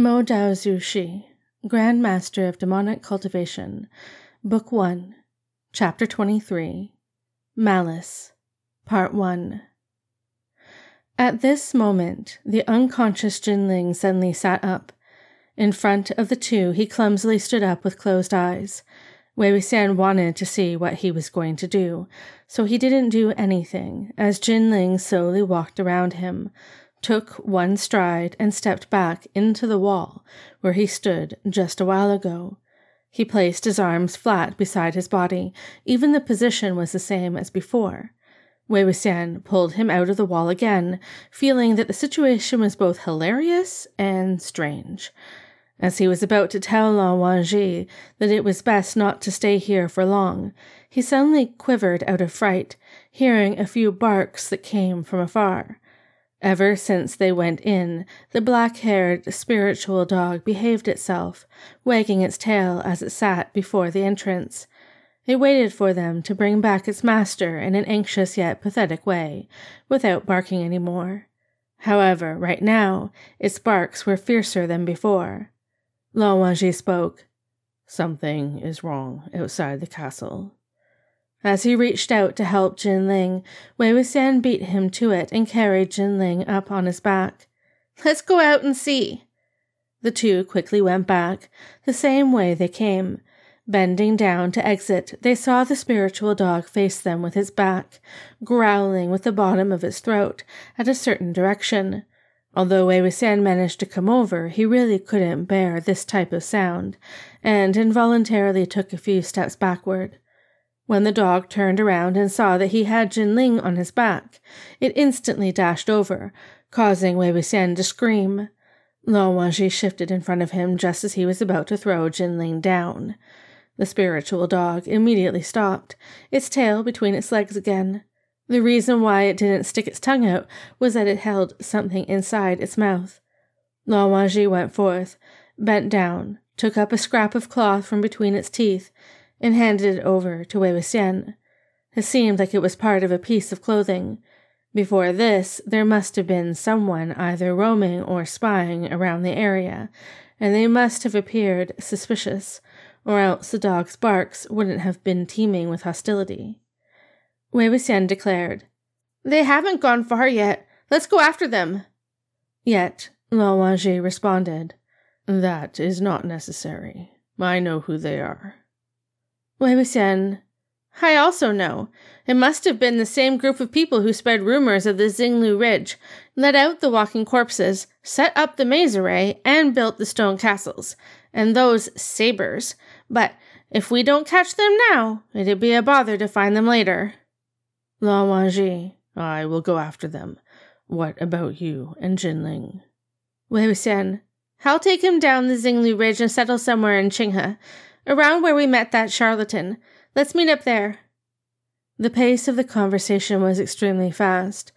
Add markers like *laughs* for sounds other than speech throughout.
Mo Dao Zhu Shi, Grand Master of Demonic Cultivation, Book 1, Chapter 23 Malice, Part 1. At this moment, the unconscious Jinling suddenly sat up. In front of the two, he clumsily stood up with closed eyes. Wei Wuxian wanted to see what he was going to do, so he didn't do anything as Jinling slowly walked around him, took one stride, and stepped back into the wall where he stood just a while ago. He placed his arms flat beside his body. Even the position was the same as before. Wei Wuxian pulled him out of the wall again, feeling that the situation was both hilarious and strange. As he was about to tell Lan Wangji that it was best not to stay here for long, he suddenly quivered out of fright, hearing a few barks that came from afar. Ever since they went in, the black haired spiritual dog behaved itself, wagging its tail as it sat before the entrance. It waited for them to bring back its master in an anxious yet pathetic way, without barking any more. However, right now, its barks were fiercer than before. Lan Wangji spoke. Something is wrong outside the castle. As he reached out to help Jin Ling, Wei Wuxian beat him to it and carried Jin Ling up on his back. Let's go out and see. The two quickly went back, the same way they came. Bending down to exit, they saw the spiritual dog face them with its back, growling with the bottom of its throat at a certain direction. Although Wei Wuxian managed to come over, he really couldn't bear this type of sound, and involuntarily took a few steps backward. When the dog turned around and saw that he had Jinling on his back, it instantly dashed over, causing Wei Wuxian to scream. Lan Wangji shifted in front of him just as he was about to throw Jinling down. The spiritual dog immediately stopped, its tail between its legs again. The reason why it didn't stick its tongue out was that it held something inside its mouth. Lan Wangji went forth, bent down, took up a scrap of cloth from between its teeth, and handed it over to Wei Wuxian. It seemed like it was part of a piece of clothing. Before this, there must have been someone either roaming or spying around the area, and they must have appeared suspicious, or else the dog's barks wouldn't have been teeming with hostility. Wei Wuxian declared, They haven't gone far yet. Let's go after them. Yet, Lan Wangji responded, That is not necessary. I know who they are. Wei Wuxian, I also know. It must have been the same group of people who spread rumors of the Xinglu Ridge, let out the walking corpses, set up the maze array, and built the stone castles, and those sabers. But if we don't catch them now, it'd be a bother to find them later. Lan Wangji, I will go after them. What about you and Jinling? Wei Wuxian, I'll take him down the Xinglu Ridge and settle somewhere in Qinghe. Around where we met that charlatan. Let's meet up there. The pace of the conversation was extremely fast.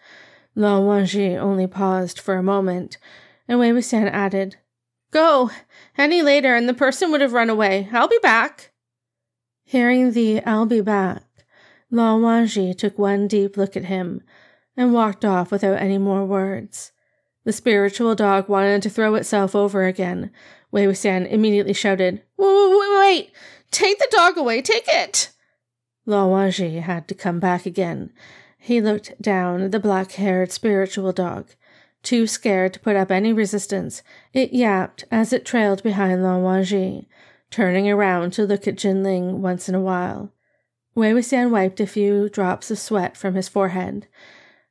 Lan Wangji only paused for a moment, and Wei Wuxian added, Go! Any later, and the person would have run away. I'll be back. Hearing the I'll be back, Lan Wangji took one deep look at him and walked off without any more words. The spiritual dog wanted to throw itself over again, Wei Wuxian immediately shouted, wait, wait, take the dog away, take it! Lan Wangji had to come back again. He looked down at the black haired spiritual dog. Too scared to put up any resistance, it yapped as it trailed behind Lan Wangji, turning around to look at Jinling once in a while. Wei Wuxian wiped a few drops of sweat from his forehead.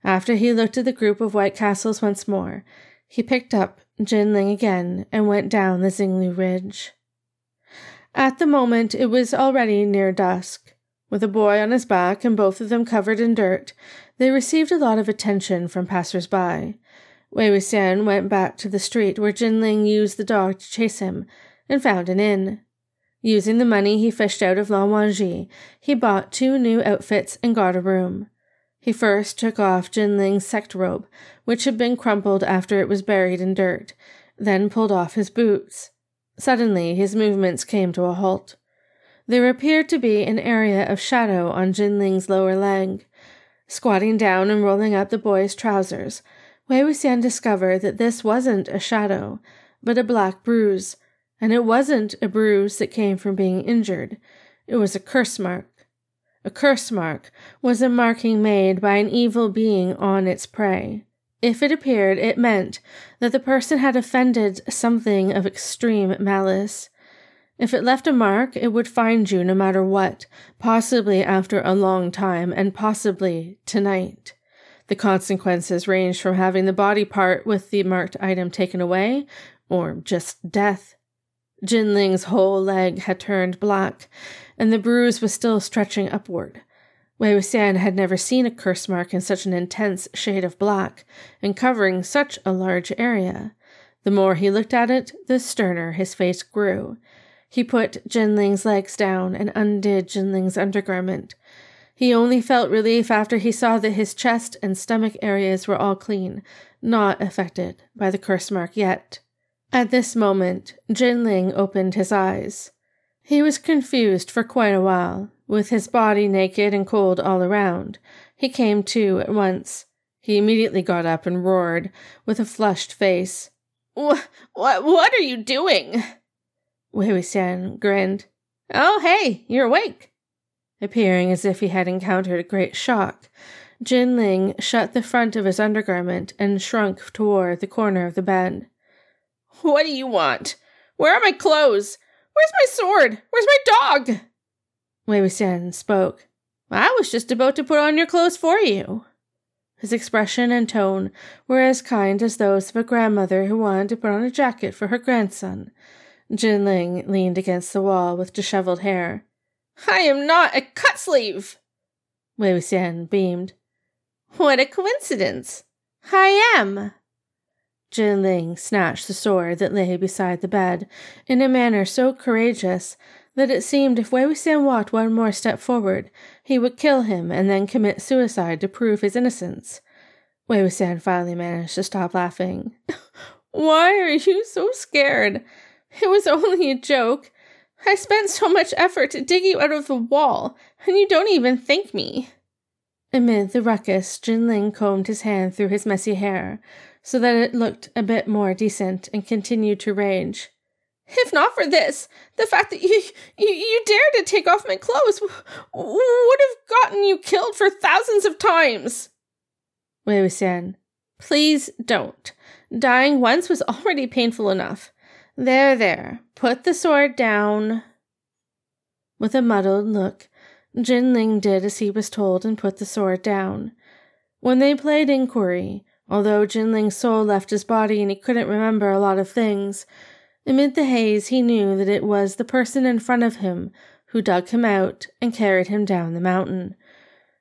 After he looked at the group of white castles once more, he picked up Jinling again and went down the Xinglu Ridge. At the moment, it was already near dusk. With a boy on his back and both of them covered in dirt, they received a lot of attention from passers-by. Wei Wuxian went back to the street where Jinling used the dog to chase him and found an inn. Using the money he fished out of Lan Wangji, he bought two new outfits and got a room. He first took off Jinling's sect robe, which had been crumpled after it was buried in dirt, then pulled off his boots. Suddenly, his movements came to a halt. There appeared to be an area of shadow on Jinling's lower leg. Squatting down and rolling up the boy's trousers, Wei Wuxian discovered that this wasn't a shadow, but a black bruise, and it wasn't a bruise that came from being injured. It was a curse mark. A curse mark was a marking made by an evil being on its prey. If it appeared, it meant that the person had offended something of extreme malice. If it left a mark, it would find you no matter what, possibly after a long time, and possibly tonight. The consequences ranged from having the body part with the marked item taken away, or just death. Jinling's whole leg had turned black, and the bruise was still stretching upward. Wei Wuxian had never seen a curse mark in such an intense shade of black, and covering such a large area. The more he looked at it, the sterner his face grew. He put Jinling's legs down and undid Jinling's undergarment. He only felt relief after he saw that his chest and stomach areas were all clean, not affected by the curse mark yet. At this moment, Jinling opened his eyes. He was confused for quite a while, with his body naked and cold all around. He came to at once. He immediately got up and roared, with a flushed face. What, what, what are you doing? Wei Wuxian grinned. Oh, hey, you're awake. Appearing as if he had encountered a great shock, Jin Ling shut the front of his undergarment and shrunk toward the corner of the bed. What do you want? Where are my clothes? Where's my sword? Where's my dog? Wei Wuxian spoke. I was just about to put on your clothes for you. His expression and tone were as kind as those of a grandmother who wanted to put on a jacket for her grandson, Jin Ling leaned against the wall with disheveled hair. I am not a cut sleeve! Wei Wuxian beamed. What a coincidence! I am! Jinling snatched the sword that lay beside the bed in a manner so courageous that it seemed if Wei Wuxian walked one more step forward, he would kill him and then commit suicide to prove his innocence. Wei Wuxian finally managed to stop laughing. *laughs* Why are you so scared? It was only a joke. I spent so much effort to dig you out of the wall, and you don't even thank me. Amid the ruckus, Jin Ling combed his hand through his messy hair, so that it looked a bit more decent, and continued to rage. If not for this, the fact that you you, you dared to take off my clothes w- would have gotten you killed for thousands of times. Wei Wuxian, please don't. Dying once was already painful enough. There, there, put the sword down. With a muddled look, Jin Ling did as he was told and put the sword down. When they played inquiry, although Jinling's soul left his body and he couldn't remember a lot of things, amid the haze he knew that it was the person in front of him who dug him out and carried him down the mountain.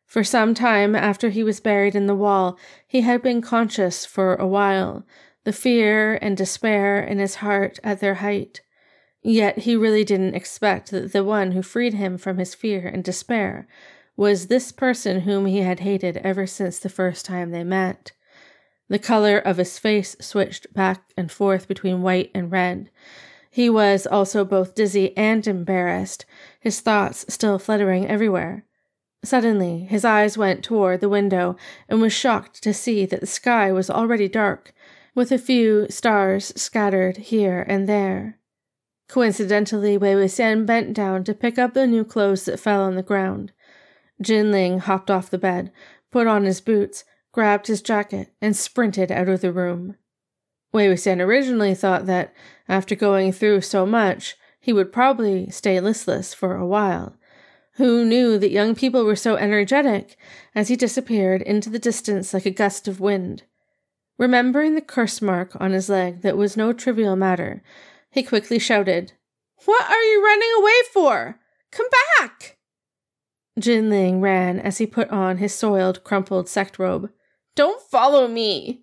For some time after he was buried in the wall, he had been conscious for a while, the fear and despair in his heart at their height. Yet he really didn't expect that the one who freed him from his fear and despair was this person whom he had hated ever since the first time they met. The color of his face switched back and forth between white and red. He was also both dizzy and embarrassed, his thoughts still fluttering everywhere. Suddenly, his eyes went toward the window and was shocked to see that the sky was already dark with a few stars scattered here and there. Coincidentally, Wei Wuxian bent down to pick up the new clothes that fell on the ground. Jin Ling hopped off the bed, put on his boots, grabbed his jacket, and sprinted out of the room. Wei Wuxian originally thought that, after going through so much, he would probably stay listless for a while. Who knew that young people were so energetic as he disappeared into the distance like a gust of wind? Remembering the curse mark on his leg that was no trivial matter, he quickly shouted, What are you running away for? Come back! Jinling ran as he put on his soiled, crumpled sect robe. Don't follow me!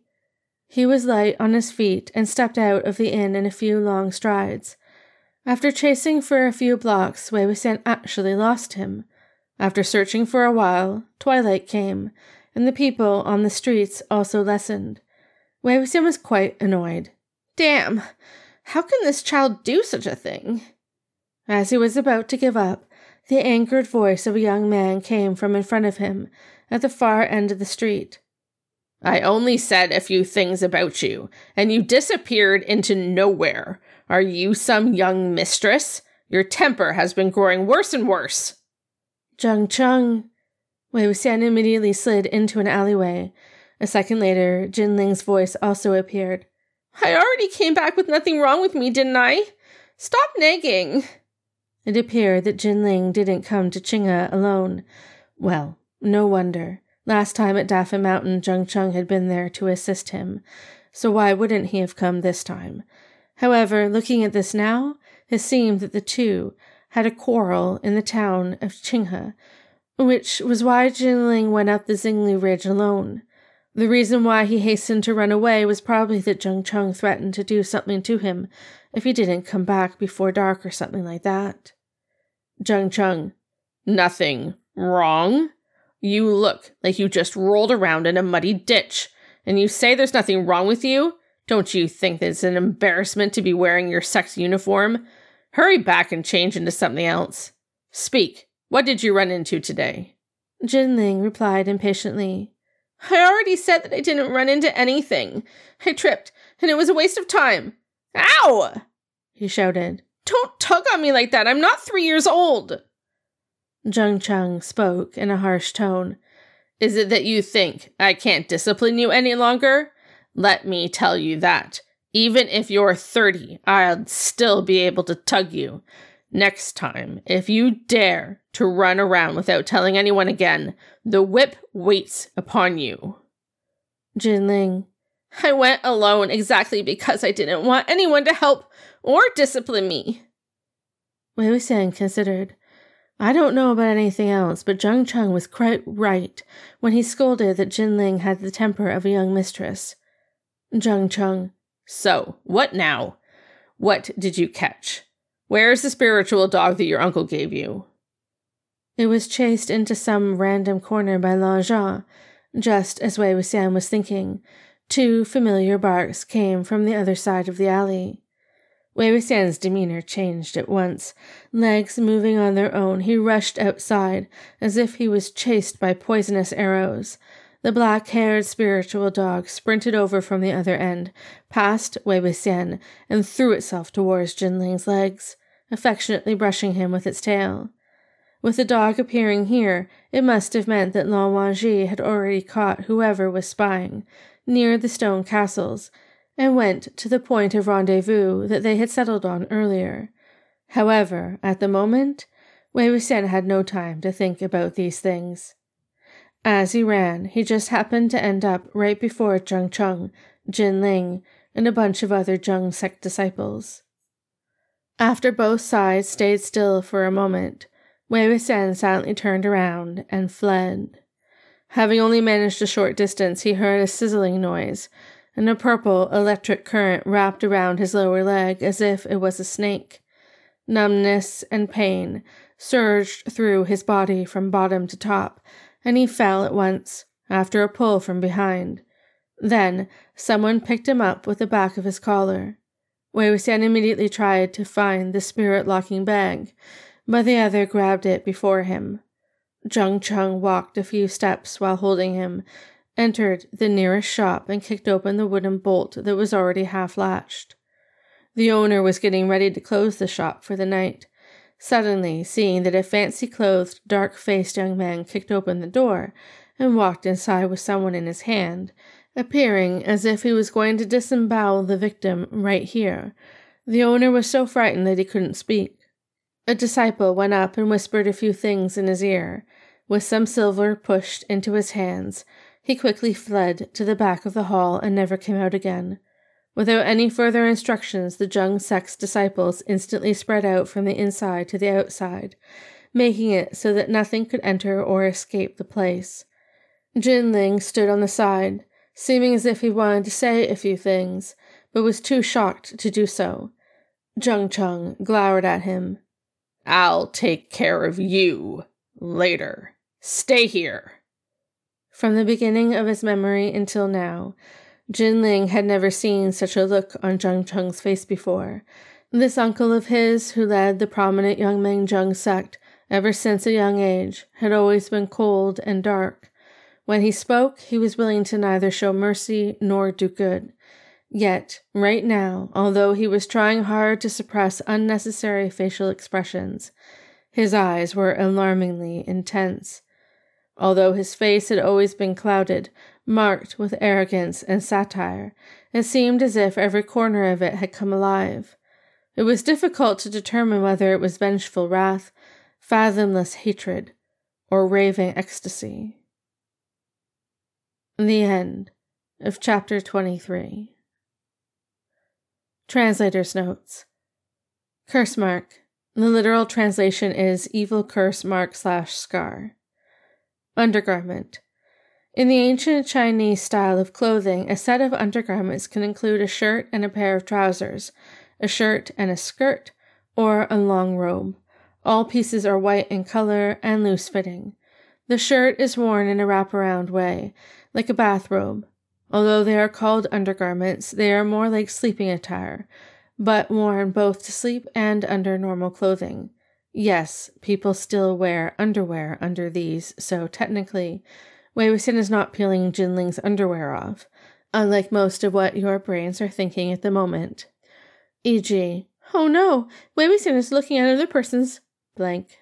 He was light on his feet and stepped out of the inn in a few long strides. After chasing for a few blocks, Wei Wuxian actually lost him. After searching for a while, twilight came, and the people on the streets also lessened. Wei Wuxian was quite annoyed. Damn! How can this child do such a thing? As he was about to give up, the angered voice of a young man came from in front of him, at the far end of the street. I only said a few things about you, and you disappeared into nowhere. Are you some young mistress? Your temper has been growing worse and worse. Jiang Cheng. Wei Wuxian immediately slid into an alleyway. A second later, Jin Ling's voice also appeared. I already came back with nothing wrong with me, didn't I? Stop nagging. It appeared that Jin Ling didn't come to Qinghe alone. Well, no wonder. Last time at Dafan Mountain, Jiang Cheng had been there to assist him, so why wouldn't he have come this time? However, looking at this now, it seemed that the two had a quarrel in the town of Qinghe, which was why Jinling went up the Xinglu Ridge alone. The reason why he hastened to run away was probably that Jiang Cheng threatened to do something to him if he didn't come back before dark or something like that. Jiang Cheng, nothing wrong? You look like you just rolled around in a muddy ditch, and you say there's nothing wrong with you? Don't you think it's an embarrassment to be wearing your sect uniform? Hurry back and change into something else. Speak. What did you run into today? Jinling replied impatiently. I already said that I didn't run into anything. I tripped, and it was a waste of time. Ow! He shouted. Don't tug on me like that. I'm not three years old. Jiang Cheng spoke in a harsh tone. Is it that you think I can't discipline you any longer? Let me tell you that. Even if you're 30, I'll still be able to tug you. Next time, if you dare to run around without telling anyone again, the whip waits upon you. Jinling. I went alone exactly because I didn't want anyone to help or discipline me. Wei Wuxian considered. I don't know about anything else, but Jiang Cheng was quite right when he scolded that Jin Ling had the temper of a young mistress. Jiang Cheng. So, what now? What did you catch? Where is the spiritual dog that your uncle gave you? It was chased into some random corner by Lan Zhan, just as Wei Wuxian was thinking. Two familiar barks came from the other side of the alley. Wei Wuxian's demeanor changed at once. Legs moving on their own, he rushed outside as if he was chased by poisonous arrows. The black haired spiritual dog sprinted over from the other end, past Wei Wuxian, and threw itself towards Jinling's legs, affectionately brushing him with its tail. With the dog appearing here, it must have meant that Lan Wangji had already caught whoever was spying, near the stone castles, and went to the point of rendezvous that they had settled on earlier. However, at the moment, Wei Wuxian had no time to think about these things. As he ran, he just happened to end up right before Jiang Cheng, Jin Ling, and a bunch of other Jiang sect disciples. After both sides stayed still for a moment, Wei Wuxian silently turned around and fled. Having only managed a short distance, he heard a sizzling noise, and a purple electric current wrapped around his lower leg as if it was a snake. Numbness and pain surged through his body from bottom to top, and he fell at once, after a pull from behind. Then someone picked him up with the back of his collar. Wei Wuxian immediately tried to find the spirit locking bag, but the other grabbed it before him. Jiang Cheng walked a few steps while holding him, entered the nearest shop and kicked open the wooden bolt that was already half latched. The owner was getting ready to close the shop for the night. Suddenly, seeing that a fancy clothed, dark faced young man kicked open the door and walked inside with someone in his hand, appearing as if he was going to disembowel the victim right here, the owner was so frightened that he couldn't speak. A disciple went up and whispered a few things in his ear. With some silver pushed into his hands, he quickly fled to the back of the hall and never came out again. Without any further instructions, the Jiang sect's disciples instantly spread out from the inside to the outside, making it so that nothing could enter or escape the place. Jin Ling stood on the side, seeming as if he wanted to say a few things, but was too shocked to do so. Jiang Cheng glowered at him. I'll take care of you later. Stay here. From the beginning of his memory until now, Jin Ling had never seen such a look on Jiang Cheng's face before. This uncle of his, who led the prominent Yunmeng Jiang sect ever since a young age, had always been cold and dark. When he spoke, he was willing to neither show mercy nor do good. Yet, right now, although he was trying hard to suppress unnecessary facial expressions, his eyes were alarmingly intense. Although his face had always been clouded, marked with arrogance and satire, it seemed as if every corner of it had come alive. It was difficult to determine whether it was vengeful wrath, fathomless hatred, or raving ecstasy. The end of chapter 23. Translator's notes. Curse mark. The literal translation is evil curse mark slash scar. Undergarment. In the ancient Chinese style of clothing, a set of undergarments can include a shirt and a pair of trousers, a shirt and a skirt, or a long robe. All pieces are white in color and loose fitting. The shirt is worn in a wraparound way, like a bathrobe, Although they are called undergarments, they are more like sleeping attire, but worn both to sleep and under normal clothing. Yes, people still wear underwear under these, so technically, Wei Wuxian is not peeling Jinling's underwear off, unlike most of what your brains are thinking at the moment. E.g., oh no, Wei Wuxian is looking at another person's blank